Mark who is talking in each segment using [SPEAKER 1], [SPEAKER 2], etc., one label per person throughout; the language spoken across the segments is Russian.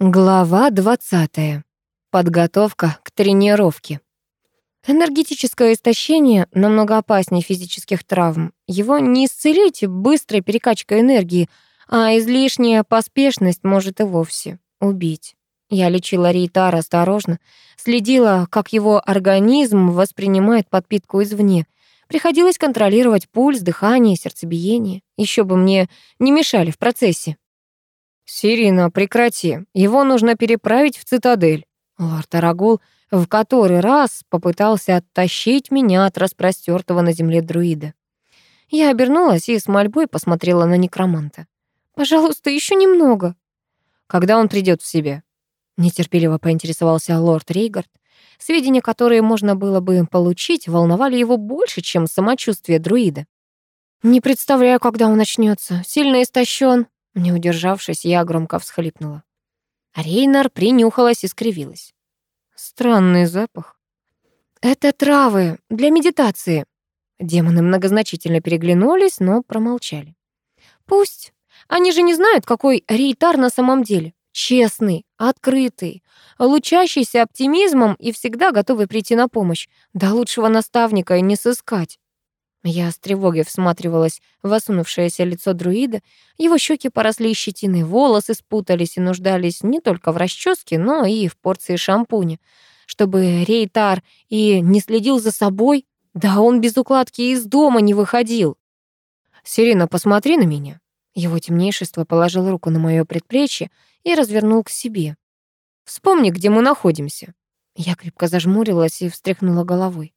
[SPEAKER 1] Глава 20. Подготовка к тренировке. Энергетическое истощение намного опаснее физических травм. Его не исцелить быстрой перекачкой энергии, а излишняя поспешность может и вовсе убить. Я лечила Рейтара осторожно, следила, как его организм воспринимает подпитку извне. Приходилось контролировать пульс, дыхание, сердцебиение. Еще бы мне не мешали в процессе. «Сирина, прекрати. Его нужно переправить в цитадель». Лорд Арагул в который раз попытался оттащить меня от распростертого на земле друида. Я обернулась и с мольбой посмотрела на некроманта. «Пожалуйста, еще немного». «Когда он придет в себя?» Нетерпеливо поинтересовался лорд Рейгард. Сведения, которые можно было бы получить, волновали его больше, чем самочувствие друида. «Не представляю, когда он начнется. Сильно истощен. Не удержавшись, я громко всхлипнула. Рейнар принюхалась и скривилась. Странный запах. Это травы для медитации. Демоны многозначительно переглянулись, но промолчали. Пусть. Они же не знают, какой Рейтар на самом деле. Честный, открытый, лучащийся оптимизмом и всегда готовый прийти на помощь. До лучшего наставника и не сыскать. Я с тревогой всматривалась в осунувшееся лицо друида. Его щеки поросли щетиной, волосы спутались и нуждались не только в расческе, но и в порции шампуня. Чтобы Рейтар и не следил за собой, да он без укладки из дома не выходил. «Сирина, посмотри на меня». Его темнейшество положил руку на моё предплечье и развернул к себе. «Вспомни, где мы находимся». Я крепко зажмурилась и встряхнула головой.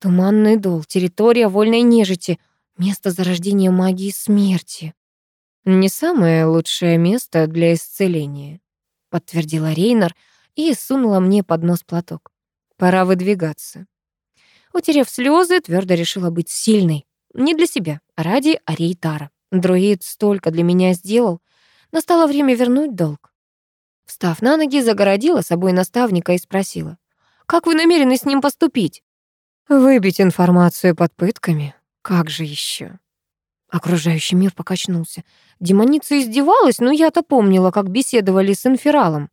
[SPEAKER 1] Туманный дол, территория вольной нежити, место зарождения магии смерти. Не самое лучшее место для исцеления, подтвердила Рейнар и сунула мне под нос платок. Пора выдвигаться. Утерев слезы, твердо решила быть сильной. Не для себя, а ради Арейтара. Друид столько для меня сделал. Настало время вернуть долг. Встав на ноги, загородила собой наставника и спросила. «Как вы намерены с ним поступить?» Выбить информацию под пытками? Как же еще? Окружающий мир покачнулся. Демоница издевалась, но я-то помнила, как беседовали с инфералом.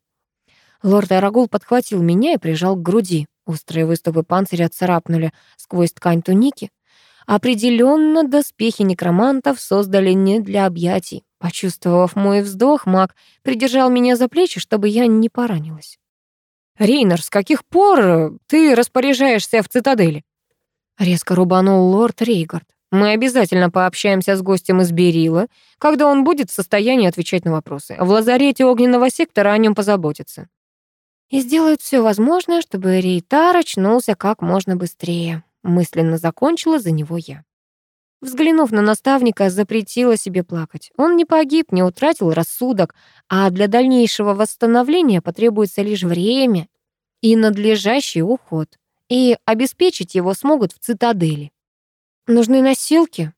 [SPEAKER 1] Лорд Арагул подхватил меня и прижал к груди. Острые выступы панциря царапнули сквозь ткань туники. Определенно доспехи некромантов создали не для объятий. Почувствовав мой вздох, маг придержал меня за плечи, чтобы я не поранилась. «Рейнер, с каких пор ты распоряжаешься в цитадели?» Резко рубанул лорд Рейгард. «Мы обязательно пообщаемся с гостем из Берила, когда он будет в состоянии отвечать на вопросы. В лазарете огненного сектора о нем позаботятся». «И сделают все возможное, чтобы Рейтар очнулся как можно быстрее», мысленно закончила за него я. Взглянув на наставника, запретила себе плакать. Он не погиб, не утратил рассудок, а для дальнейшего восстановления потребуется лишь время и надлежащий уход, и обеспечить его смогут в цитадели. Нужны носилки?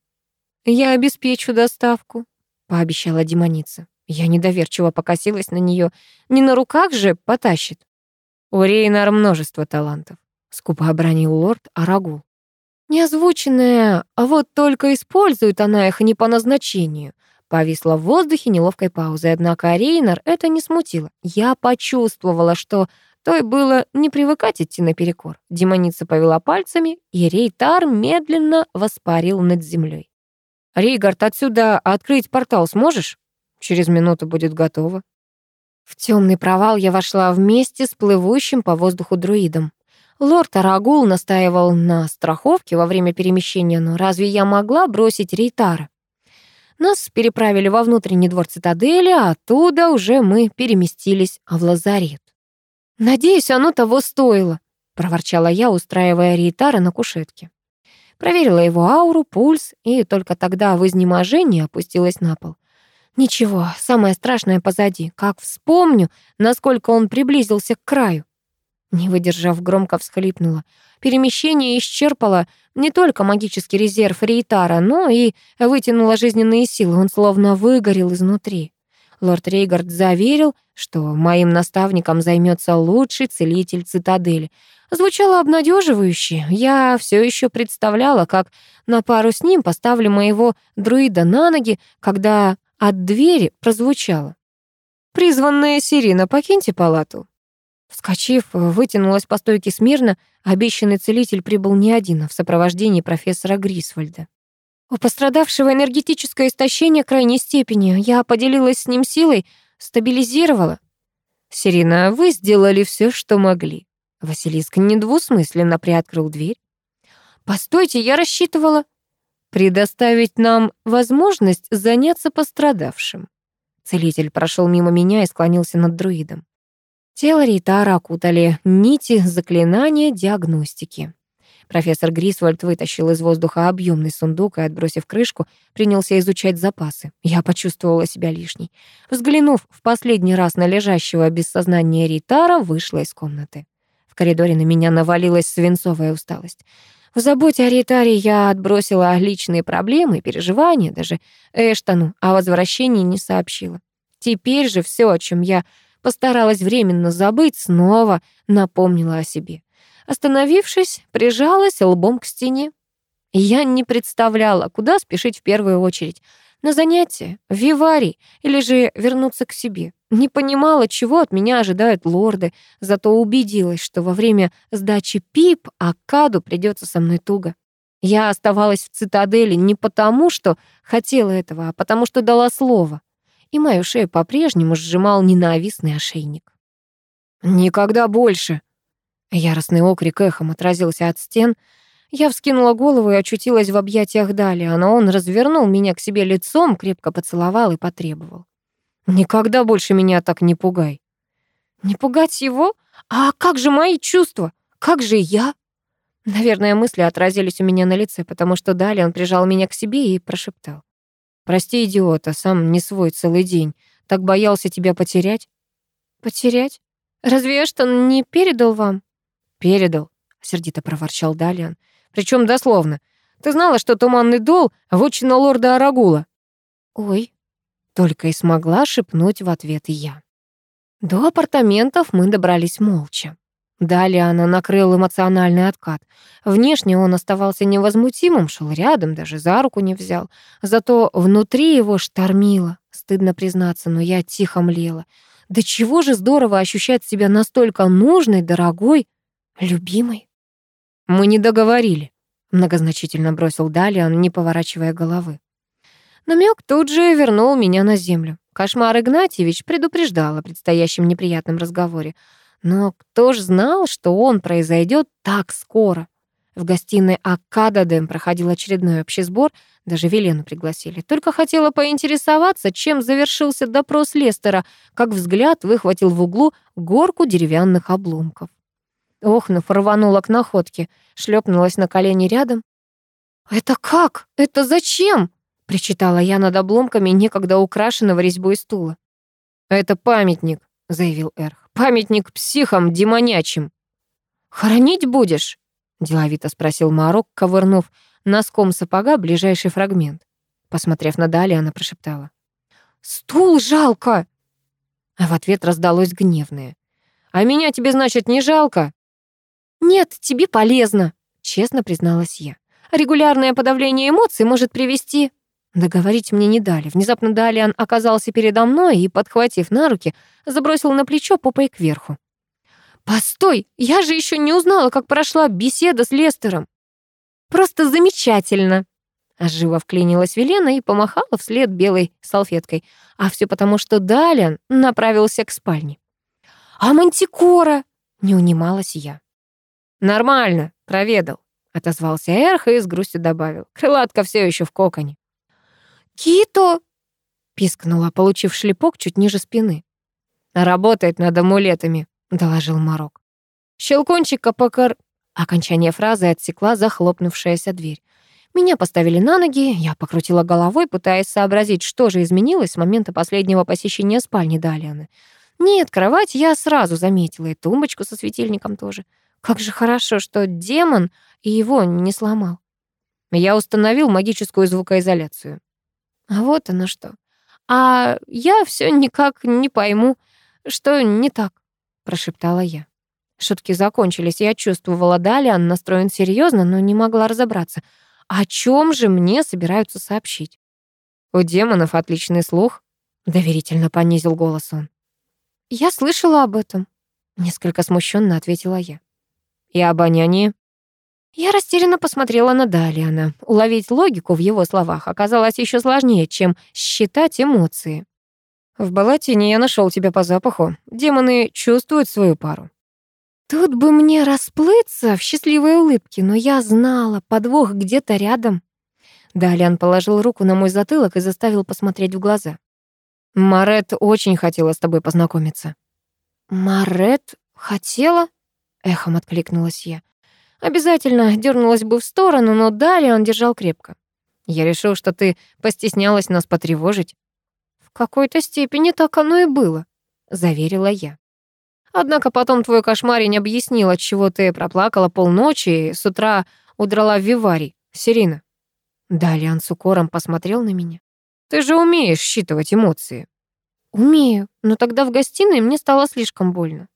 [SPEAKER 1] Я обеспечу доставку, пообещала демоница. Я недоверчиво покосилась на нее. Не на руках же потащит. У Рейнар множество талантов, скупо обронил лорд Арагул. Неозвученная, а вот только использует она их не по назначению. Повисла в воздухе неловкой паузой, однако Рейнар это не смутило. Я почувствовала, что той было не привыкать идти наперекор. Демоница повела пальцами, и Рейтар медленно воспарил над землей. «Рейгард, отсюда открыть портал сможешь? Через минуту будет готово». В темный провал я вошла вместе с плывущим по воздуху друидом. Лорд Арагул настаивал на страховке во время перемещения, но разве я могла бросить Рейтара? Нас переправили во внутренний двор цитадели, а оттуда уже мы переместились в лазарет. «Надеюсь, оно того стоило», — проворчала я, устраивая Рейтара на кушетке. Проверила его ауру, пульс, и только тогда в изнеможении опустилась на пол. Ничего, самое страшное позади. Как вспомню, насколько он приблизился к краю. Не выдержав, громко всхлипнула. Перемещение исчерпало не только магический резерв Рейтара, но и вытянуло жизненные силы. Он словно выгорел изнутри. Лорд Рейгард заверил, что моим наставником займется лучший целитель цитадели. Звучало обнадеживающе. Я все еще представляла, как на пару с ним поставлю моего друида на ноги, когда от двери прозвучало. «Призванная Сирина, покиньте палату». Вскочив, вытянулась по стойке смирно, обещанный целитель прибыл не один, а в сопровождении профессора Грисвальда. У пострадавшего энергетическое истощение крайней степени. Я поделилась с ним силой, стабилизировала. «Сирина, вы сделали все, что могли». Василиск недвусмысленно приоткрыл дверь. «Постойте, я рассчитывала...» «Предоставить нам возможность заняться пострадавшим». Целитель прошел мимо меня и склонился над друидом. Тело Ритара окутали нити заклинания диагностики. Профессор Грисвольд вытащил из воздуха объемный сундук и, отбросив крышку, принялся изучать запасы. Я почувствовала себя лишней. Взглянув в последний раз на лежащего без сознания Ритара, вышла из комнаты. В коридоре на меня навалилась свинцовая усталость. В заботе о Ритаре я отбросила личные проблемы и переживания, даже Эштону о возвращении не сообщила. Теперь же все, о чем я постаралась временно забыть, снова напомнила о себе. Остановившись, прижалась лбом к стене. Я не представляла, куда спешить в первую очередь. На занятие, в виварий или же вернуться к себе. Не понимала, чего от меня ожидают лорды, зато убедилась, что во время сдачи ПИП Акаду придется со мной туго. Я оставалась в цитадели не потому, что хотела этого, а потому что дала слово и мою шею по-прежнему сжимал ненавистный ошейник. «Никогда больше!» Яростный окрик эхом отразился от стен. Я вскинула голову и очутилась в объятиях Далия, но он развернул меня к себе лицом, крепко поцеловал и потребовал. «Никогда больше меня так не пугай!» «Не пугать его? А как же мои чувства? Как же я?» Наверное, мысли отразились у меня на лице, потому что далее он прижал меня к себе и прошептал. Прости, идиота, сам не свой целый день. Так боялся тебя потерять. Потерять? Разве Эштон не передал вам? Передал, сердито проворчал Далиан. Причем дословно. Ты знала, что туманный дол — вотчина лорда Арагула? Ой, только и смогла шепнуть в ответ я. До апартаментов мы добрались молча. Далее она накрыл эмоциональный откат. Внешне он оставался невозмутимым, шел рядом, даже за руку не взял. Зато внутри его штормило. Стыдно признаться, но я тихо млела. Да чего же здорово ощущать себя настолько нужной, дорогой, любимой. Мы не договорили, многозначительно бросил Далиан, не поворачивая головы. Намек тут же вернул меня на землю. Кошмар Игнатьевич предупреждал о предстоящем неприятном разговоре. Но кто ж знал, что он произойдет так скоро? В гостиной Акададем проходил очередной общий сбор, даже Велену пригласили. Только хотела поинтересоваться, чем завершился допрос Лестера, как взгляд выхватил в углу горку деревянных обломков. Охнув, рванула к находке, шлепнулась на колени рядом. «Это как? Это зачем?» — причитала я над обломками некогда украшенного резьбой стула. «Это памятник», — заявил Эрх. Памятник психам демонячим. «Хоронить будешь?» — деловито спросил Марок, ковырнув носком сапога ближайший фрагмент. Посмотрев на Дали, она прошептала. «Стул жалко!» А в ответ раздалось гневное. «А меня тебе, значит, не жалко?» «Нет, тебе полезно», — честно призналась я. «Регулярное подавление эмоций может привести...» Договорить мне не дали. Внезапно Далиан оказался передо мной и, подхватив на руки, забросил на плечо попой кверху. «Постой! Я же еще не узнала, как прошла беседа с Лестером!» «Просто замечательно!» Живо вклинилась Велена и помахала вслед белой салфеткой. А все потому, что Далиан направился к спальне. «А мантикора?» — не унималась я. «Нормально, проведал», — отозвался Эрх и с грустью добавил. «Крылатка все еще в коконе». «Кито!» — пискнула, получив шлепок чуть ниже спины. «Работает над амулетами», — доложил Марок. «Щелкунчика покор...» Окончание фразы отсекла захлопнувшаяся дверь. Меня поставили на ноги, я покрутила головой, пытаясь сообразить, что же изменилось с момента последнего посещения спальни Далианы. Нет, кровать я сразу заметила, и тумбочку со светильником тоже. Как же хорошо, что демон и его не сломал. Я установил магическую звукоизоляцию. А вот оно что. А я все никак не пойму, что не так, прошептала я. Шутки закончились, я чувствовала, далее он настроен серьезно, но не могла разобраться. О чем же мне собираются сообщить? У демонов отличный слух, доверительно понизил голос он. Я слышала об этом. Несколько смущенно ответила я.
[SPEAKER 2] И обоняние?
[SPEAKER 1] Я растерянно посмотрела на Далиана. Уловить логику в его словах оказалось еще сложнее, чем считать эмоции.
[SPEAKER 2] В Балатине я нашел тебя по запаху. Демоны чувствуют свою пару.
[SPEAKER 1] Тут бы мне расплыться в счастливой улыбке, но я знала, подвох где-то рядом. Далиан положил руку на мой затылок и заставил посмотреть в глаза.
[SPEAKER 2] Марет очень хотела с тобой познакомиться.
[SPEAKER 1] Марет хотела? Эхом откликнулась я. Обязательно дернулась бы в сторону, но Далиан держал крепко.
[SPEAKER 2] Я решил, что ты постеснялась нас потревожить.
[SPEAKER 1] В какой-то степени так оно и было, заверила я. Однако потом твой кошмарень объяснил, от чего ты проплакала полночи и с утра удрала в Виварий. Сирина. Далее с укором посмотрел на меня.
[SPEAKER 2] Ты же умеешь считывать эмоции.
[SPEAKER 1] Умею, но тогда в гостиной мне стало слишком больно.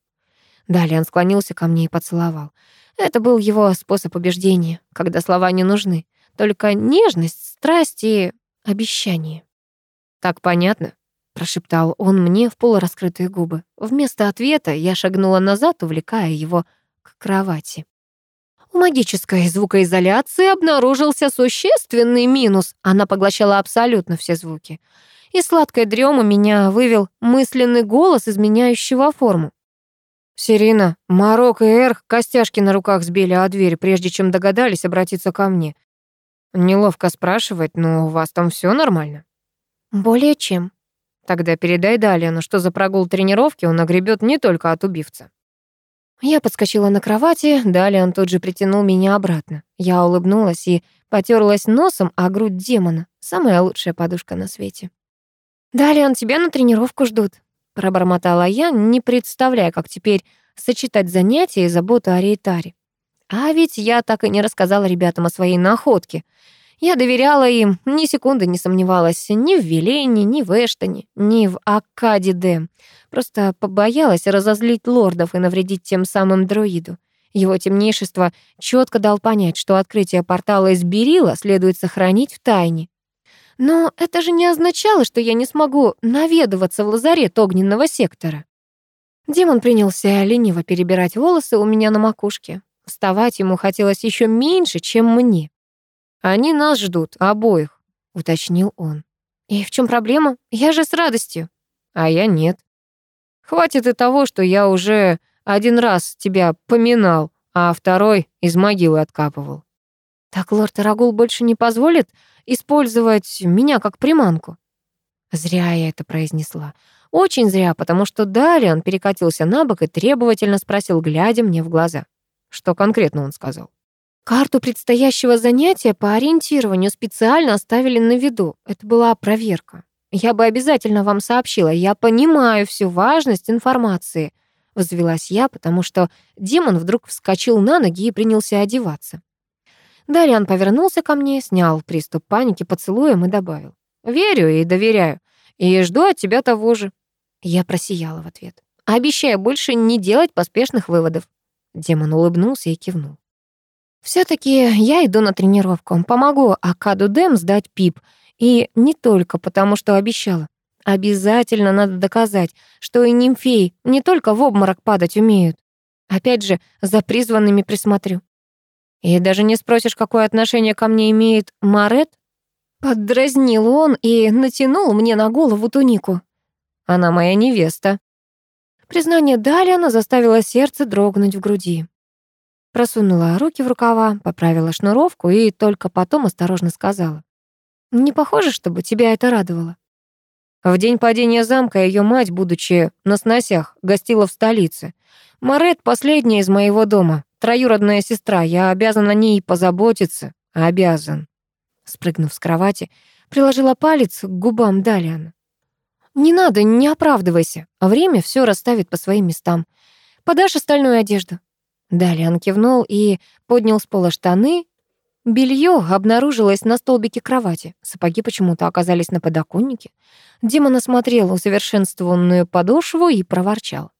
[SPEAKER 1] Далее склонился ко мне и поцеловал. Это был его способ убеждения, когда слова не нужны. Только нежность, страсть и обещание.
[SPEAKER 2] Так понятно
[SPEAKER 1] прошептал он мне в полураскрытые губы. Вместо ответа я шагнула назад, увлекая его к кровати. У магической звукоизоляции обнаружился существенный минус. Она поглощала абсолютно все звуки. И сладкой дрему меня вывел мысленный голос, изменяющего форму.
[SPEAKER 2] «Сирина, Марок и Эрх костяшки на руках сбили о дверь, прежде чем догадались обратиться ко мне. Неловко спрашивать, но у вас там все нормально?»
[SPEAKER 1] «Более чем»,
[SPEAKER 2] Тогда передай Далину, что за прогул тренировки он огребет не только от убивца.
[SPEAKER 1] Я подскочила на кровати, Далиан тут же притянул меня обратно. Я улыбнулась и потерлась носом о грудь демона. Самая лучшая подушка на свете. «Далиан, тебя на тренировку ждут», — пробормотала я, не представляя, как теперь сочетать занятия и заботу о Рейтаре. А ведь я так и не рассказала ребятам о своей находке — я доверяла им, ни секунды не сомневалась ни в Велене, ни в Эштоне, ни в Акаде Дэм. Просто побоялась разозлить лордов и навредить тем самым дроиду. Его темнейшество четко дал понять, что открытие портала из Берила следует сохранить в тайне. Но это же не означало, что я не смогу наведываться в лазарет огненного сектора. Демон принялся лениво перебирать волосы у меня на макушке. Вставать ему хотелось еще меньше, чем мне.
[SPEAKER 2] Они нас ждут, обоих», — уточнил он.
[SPEAKER 1] «И в чем проблема? Я же с радостью».
[SPEAKER 2] «А я нет. Хватит и того, что я уже один раз тебя поминал, а второй из могилы откапывал».
[SPEAKER 1] «Так лорд Арагул больше не позволит использовать меня как приманку?» Зря я это произнесла. Очень зря, потому что Дариан перекатился на бок и требовательно спросил, глядя мне в глаза.
[SPEAKER 2] Что конкретно он сказал?
[SPEAKER 1] Карту предстоящего занятия по ориентированию специально оставили на виду. Это была проверка. Я бы обязательно вам сообщила. Я понимаю всю важность информации. Взвелась я, потому что демон вдруг вскочил на ноги и принялся одеваться. Дариан повернулся ко мне, снял приступ паники поцелуем и добавил. «Верю и доверяю. И жду от тебя того же». Я просияла в ответ. «Обещаю больше не делать поспешных выводов». Демон улыбнулся и кивнул все таки я иду на тренировку, помогу Акаду Дэм сдать ПИП. И не только потому, что обещала. Обязательно надо доказать, что и нимфеи не только в обморок падать умеют. Опять же, за призванными присмотрю. И даже не спросишь, какое отношение ко мне имеет Марет? Поддразнил он и натянул мне на голову тунику. Она моя невеста. Признание Далиана заставило сердце дрогнуть в груди. Просунула руки в рукава, поправила шнуровку и только потом осторожно сказала. «Не похоже, чтобы тебя это радовало».
[SPEAKER 2] В день падения замка ее мать, будучи на сносях, гостила в столице. Марет — последняя из моего дома, троюродная сестра, я обязан о ней позаботиться, обязан.
[SPEAKER 1] Спрыгнув с кровати, приложила палец к губам Далиана. «Не надо, не оправдывайся, а время все расставит по своим местам. Подашь остальную одежду?» Далее он кивнул и поднял с пола штаны. Белье обнаружилось на столбике кровати. Сапоги почему-то оказались на подоконнике. Демон осмотрел усовершенствованную подошву и проворчал.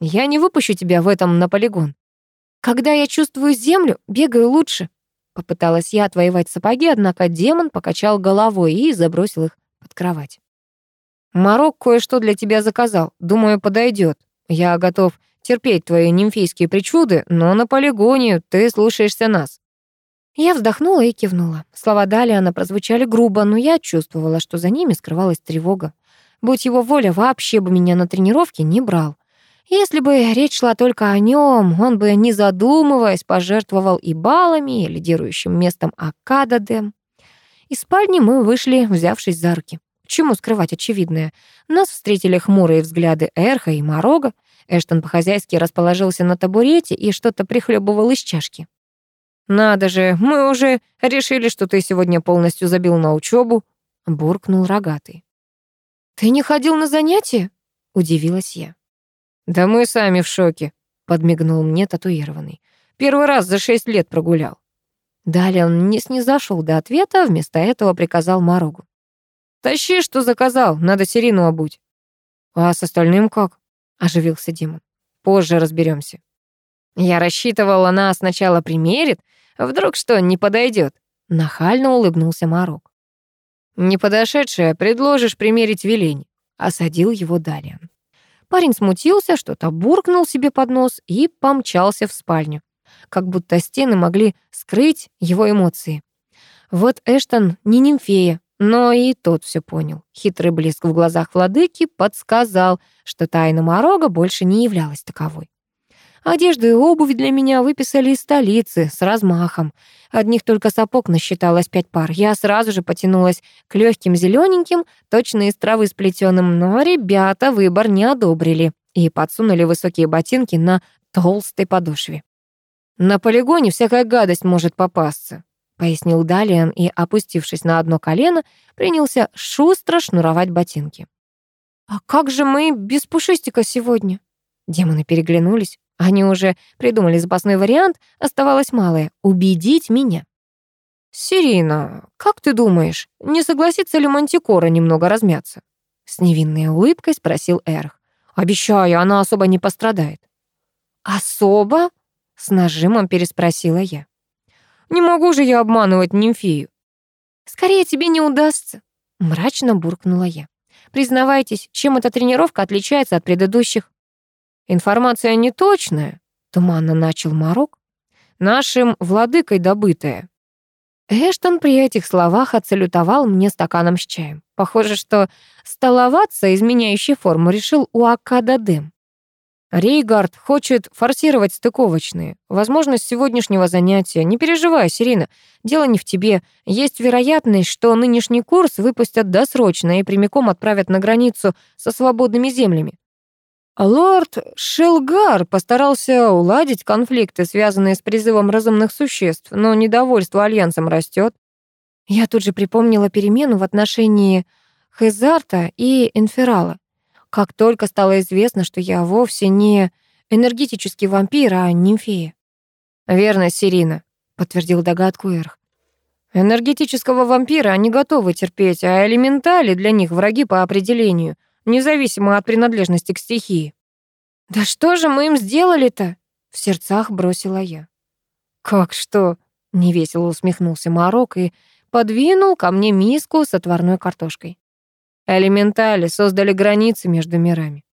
[SPEAKER 1] «Я не выпущу тебя в этом на полигон. Когда я чувствую землю, бегаю лучше». Попыталась я отвоевать сапоги, однако демон покачал головой и забросил их под кровать.
[SPEAKER 2] Марок кое-что для тебя заказал. Думаю, подойдет. Я готов терпеть твои нимфейские причуды, но на полигоне ты слушаешься нас».
[SPEAKER 1] Я вздохнула и кивнула. Слова Далиана прозвучали грубо, но я чувствовала, что за ними скрывалась тревога. Будь его воля, вообще бы меня на тренировке не брал. Если бы речь шла только о нем, он бы, не задумываясь, пожертвовал и баллами, и лидирующим местом Акададем. Из спальни мы вышли, взявшись за руки. Чему скрывать очевидное? Нас встретили хмурые взгляды Эрха и Морога. Эштон по-хозяйски расположился на табурете и что-то прихлебывал из чашки.
[SPEAKER 2] «Надо же, мы уже решили, что ты сегодня полностью забил на учебу», — буркнул рогатый.
[SPEAKER 1] «Ты не ходил на занятия?» — удивилась я.
[SPEAKER 2] «Да мы сами в шоке», — подмигнул мне татуированный. «Первый раз за шесть лет прогулял».
[SPEAKER 1] Далее он не снизошел до ответа, вместо этого приказал Морогу.
[SPEAKER 2] «Тащи, что заказал, надо Сирину обуть».
[SPEAKER 1] «А с остальным как?» — оживился Димон.
[SPEAKER 2] «Позже разберемся. Я рассчитывал, она сначала примерит, вдруг что, не подойдет. Нахально улыбнулся Марок. «Не подошедшая, предложишь примерить Велень», — осадил его Далиан.
[SPEAKER 1] Парень смутился, что-то буркнул себе под нос и помчался в спальню. Как будто стены могли скрыть его эмоции. Вот Эштон не нимфея, но и тот все понял. Хитрый блеск в глазах владыки подсказал, что тайна Морога больше не являлась таковой. Одежду и обувь для меня выписали из столицы с размахом. Одних только сапог насчиталось пять пар. Я сразу же потянулась к легким зелененьким, точно из травы сплетенным, но ребята выбор не одобрили и подсунули высокие ботинки на толстой подошве.
[SPEAKER 2] «На полигоне всякая гадость может попасться», — пояснил Далиан и, опустившись на одно колено, принялся шустро шнуровать ботинки.
[SPEAKER 1] «А как же мы без пушистика сегодня?»
[SPEAKER 2] Демоны переглянулись. Они уже придумали запасной вариант, оставалось малое — убедить меня. «Сирина, как ты думаешь, не согласится ли Мантикора немного размяться?» С невинной улыбкой спросил Эрх. «Обещаю, она особо не пострадает».
[SPEAKER 1] «Особо?» — с нажимом переспросила я.
[SPEAKER 2] «Не могу же я обманывать нимфею».
[SPEAKER 1] «Скорее тебе не удастся», — мрачно буркнула я. «Признавайтесь, чем эта тренировка отличается от предыдущих?»
[SPEAKER 2] Информация неточная, туманно начал Марок. Нашим владыкой добытая.
[SPEAKER 1] Эштон при этих словах отсалютовал мне стаканом с чаем. Похоже, что столоваться, изменяющий форму, решил у Акада Дэм.
[SPEAKER 2] Рейгард хочет форсировать стыковочные. Возможность сегодняшнего занятия. Не переживай, Сирина, дело не в тебе. Есть вероятность, что нынешний курс выпустят досрочно и прямиком отправят на границу со свободными землями. Лорд Шелгар постарался уладить конфликты, связанные с призывом разумных существ, но недовольство альянсом растет.
[SPEAKER 1] Я тут же припомнила перемену в отношении Хезарта и Энферала. Как только стало известно, что я вовсе не энергетический вампир, а нимфея.
[SPEAKER 2] «Верно, Сирина», — подтвердил догадку Эрх. «Энергетического вампира они готовы терпеть, а элементали для них враги по определению — независимо от принадлежности к стихии.
[SPEAKER 1] «Да что же мы им сделали-то?» — в сердцах бросила я.
[SPEAKER 2] «Как что?» — невесело усмехнулся Марок и подвинул ко мне миску с отварной картошкой. Элементали создали границы между мирами.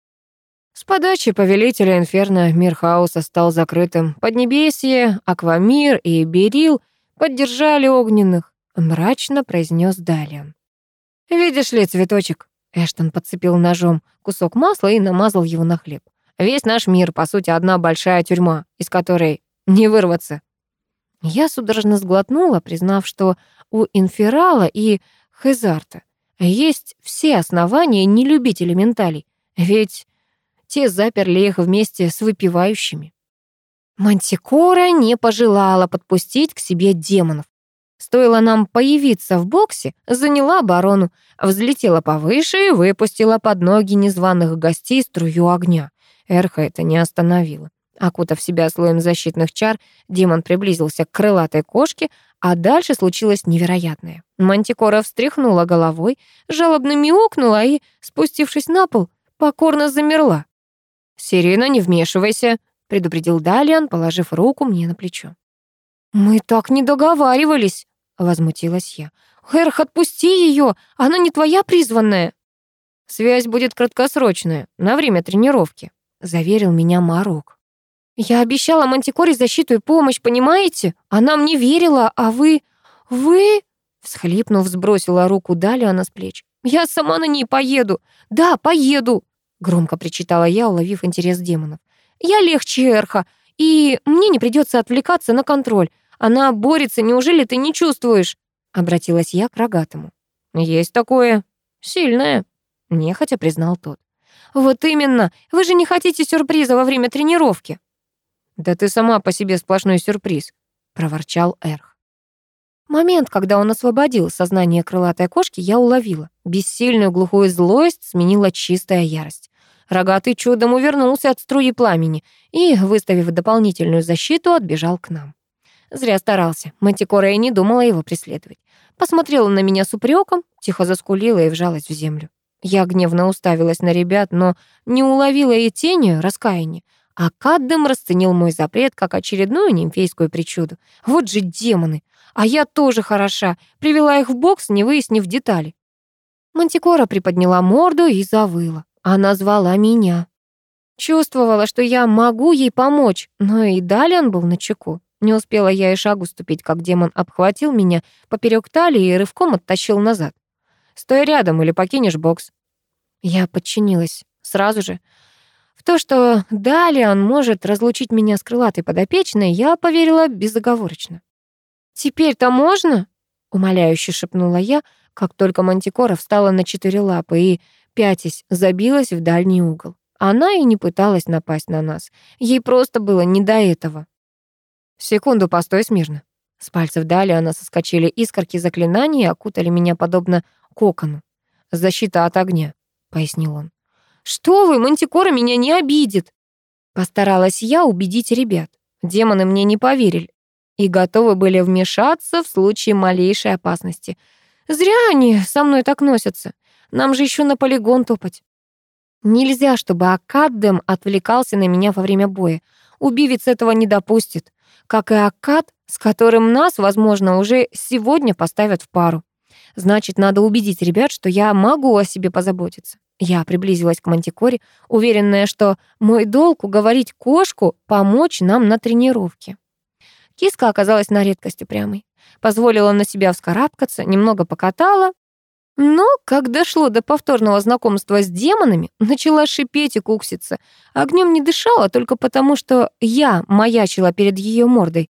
[SPEAKER 2] С подачи повелителя Инферно мир хаоса стал закрытым. Поднебесье, Аквамир и Берил поддержали огненных, мрачно произнес Далиан. «Видишь ли, цветочек, Эштон подцепил ножом кусок масла и намазал его на хлеб. Весь наш мир, по сути, одна большая тюрьма, из которой не вырваться.
[SPEAKER 1] Я судорожно сглотнула, признав, что у Инферала и Хезарта есть все основания не любить элементалей, ведь те заперли их вместе с выпивающими. Мантикора не пожелала подпустить к себе демонов. Стоило нам появиться в боксе, заняла оборону, взлетела повыше и выпустила под ноги незваных гостей струю огня. Эрха это не остановило. Окутав себя слоем защитных чар, демон приблизился к крылатой кошке, а дальше случилось невероятное. Мантикора встряхнула головой, жалобно мяукнула и, спустившись на пол, покорно замерла.
[SPEAKER 2] «Сирена, не вмешивайся», — предупредил Далиан, положив руку мне на плечо.
[SPEAKER 1] «Мы так не договаривались», — возмутилась я. «Эрх, отпусти ее! Она не твоя призванная!»
[SPEAKER 2] Связь будет краткосрочная, на время тренировки», — заверил меня Марок. «Я обещала Мантикоре защиту и помощь, понимаете? Она мне верила, а вы... вы...» Всхлипнув, сбросила руку Далиана с плеч. «Я сама на ней поеду! Да, поеду!» Громко причитала я, уловив интерес демонов. «Я легче Эрха, и мне не придется отвлекаться на контроль. Она борется, неужели ты не чувствуешь?» Обратилась я к рогатому. «Есть такое. Сильное», — нехотя признал тот. «Вот именно. Вы же не хотите сюрприза во время тренировки». «Да ты сама по себе сплошной сюрприз», — проворчал Эрх. Момент, когда он освободил сознание крылатой кошки, я уловила. Бессильную глухую злость сменила чистая ярость. Рогатый чудом увернулся от струи пламени и, выставив дополнительную защиту, отбежал к нам. Зря старался. Мантикора и не думала его преследовать. Посмотрела на меня с упреком, тихо заскулила и вжалась в землю. Я гневно уставилась на ребят, но не уловила и тени раскаяния. А Каддем расценил мой запрет как очередную нимфейскую причуду. Вот же демоны! А я тоже хороша, привела их в бокс, не выяснив детали. Мантикора приподняла морду и завыла. Она звала меня. Чувствовала, что я могу ей помочь, но и далее он был на чеку. Не успела я и шагу ступить, как демон обхватил меня поперек талии и рывком оттащил назад. «Стой рядом или покинешь бокс». Я подчинилась сразу же. В то, что далее он может разлучить меня с крылатой подопечной, я поверила безоговорочно. «Теперь-то можно?» — умоляюще шепнула я, как только Мантикора встала на четыре лапы и, пятясь, забилась в дальний угол. Она и не пыталась напасть на нас. Ей просто было не до этого. «Секунду, постой смирно». С пальцев дали она соскочили искорки заклинаний и окутали меня подобно кокону. «Защита от огня», — пояснил он. «Что вы, Мантикора меня не обидит!» Постаралась я убедить ребят. Демоны мне не поверили и готовы были вмешаться в случае малейшей опасности. Зря они со мной так носятся. Нам же еще на полигон топать. Нельзя, чтобы Акаддем отвлекался на меня во время боя. Убивец этого не допустит как и Аккад, с которым нас, возможно, уже сегодня поставят в пару. Значит, надо убедить ребят, что я могу о себе позаботиться. Я приблизилась к Мантикоре, уверенная, что мой долг уговорить кошку помочь нам на тренировке. Киска оказалась на редкость упрямой. Позволила на себя вскарабкаться, немного покатала, но, как дошло до повторного знакомства с демонами, начала шипеть и кукситься. Огнем не дышала только потому, что я маячила перед ее мордой.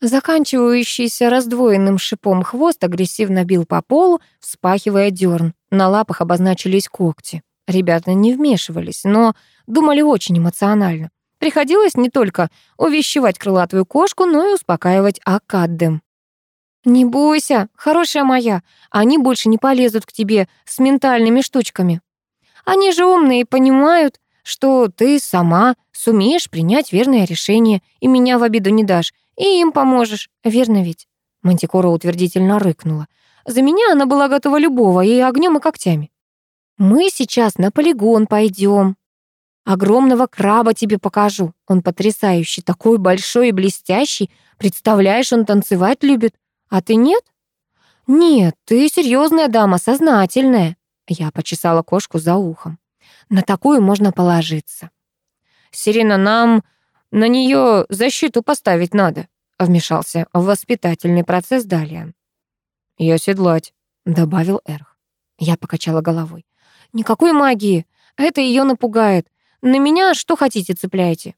[SPEAKER 2] Заканчивающийся раздвоенным шипом хвост агрессивно бил по полу, вспахивая дерн. На лапах обозначились когти. Ребята не вмешивались, но думали очень эмоционально. Приходилось не только увещевать крылатую кошку, но и успокаивать Акаддем. «Не бойся, хорошая моя, они больше не полезут к тебе с ментальными штучками. Они же умные и понимают, что ты сама сумеешь принять верное решение и меня в обиду не дашь, и им поможешь, верно ведь?» Мантикора утвердительно рыкнула. За меня она была готова любого, и огнем, и когтями. «Мы сейчас на полигон пойдем. Огромного краба тебе покажу. Он потрясающий, такой большой и блестящий. Представляешь, он танцевать любит. А ты нет? Нет, ты серьезная дама, сознательная. Я почесала кошку за ухом. На такую можно положиться. Сирена, нам на нее защиту поставить надо, вмешался в воспитательный процесс Далиан. И оседлать, добавил Эрх. Я покачала головой. Никакой магии. Это ее напугает. На меня что хотите цепляйте.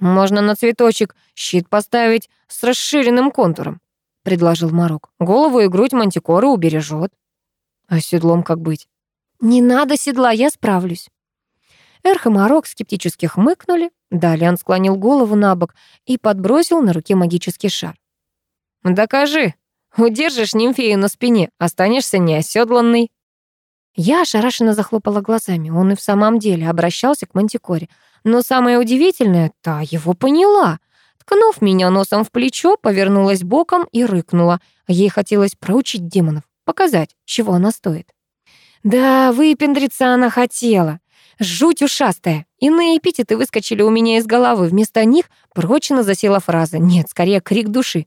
[SPEAKER 2] Можно на цветочек щит поставить с расширенным контуром. — предложил Марок. «Голову и грудь мантикоры убережет». «А седлом как быть?» «Не надо седла, я справлюсь». Эрх и Марок скептически хмыкнули. Далее он склонил голову на бок и подбросил на руке магический шар. «Докажи. Удержишь нимфею на спине, останешься неоседланный». Я ошарашенно захлопала глазами. Он и в самом деле обращался к мантикоре. Но самое удивительное, та его поняла — Ткнув меня носом в плечо, повернулась боком и рыкнула. Ей хотелось проучить демонов, показать, чего она стоит. Да, выпендриться она хотела. Жуть ушастая. Иные эпитеты выскочили у меня из головы. Вместо них прочно засела фраза. Нет, скорее крик души.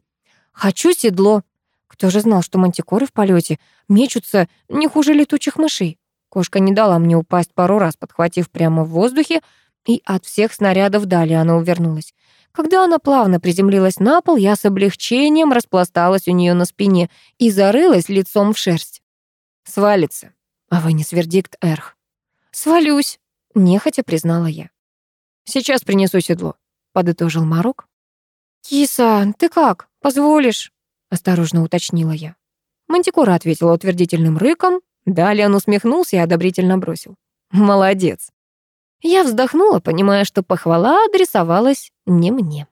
[SPEAKER 2] «Хочу седло». Кто же знал, что мантикоры в полете мечутся не хуже летучих мышей?
[SPEAKER 1] Кошка не дала мне упасть пару раз, подхватив прямо в воздухе, и от всех снарядов далее она увернулась. Когда она плавно приземлилась на пол, я с облегчением распласталась у нее на спине и зарылась лицом в шерсть. «Свалится», — а вынес вердикт Эрх. «Свалюсь», — нехотя признала я. «Сейчас принесу седло», — подытожил Марок. «Киса, ты как? Позволишь?» — осторожно уточнила я. Мантикора ответила утвердительным рыком, далее он усмехнулся и одобрительно бросил. «Молодец». Я вздохнула, понимая, что похвала адресовалась не мне.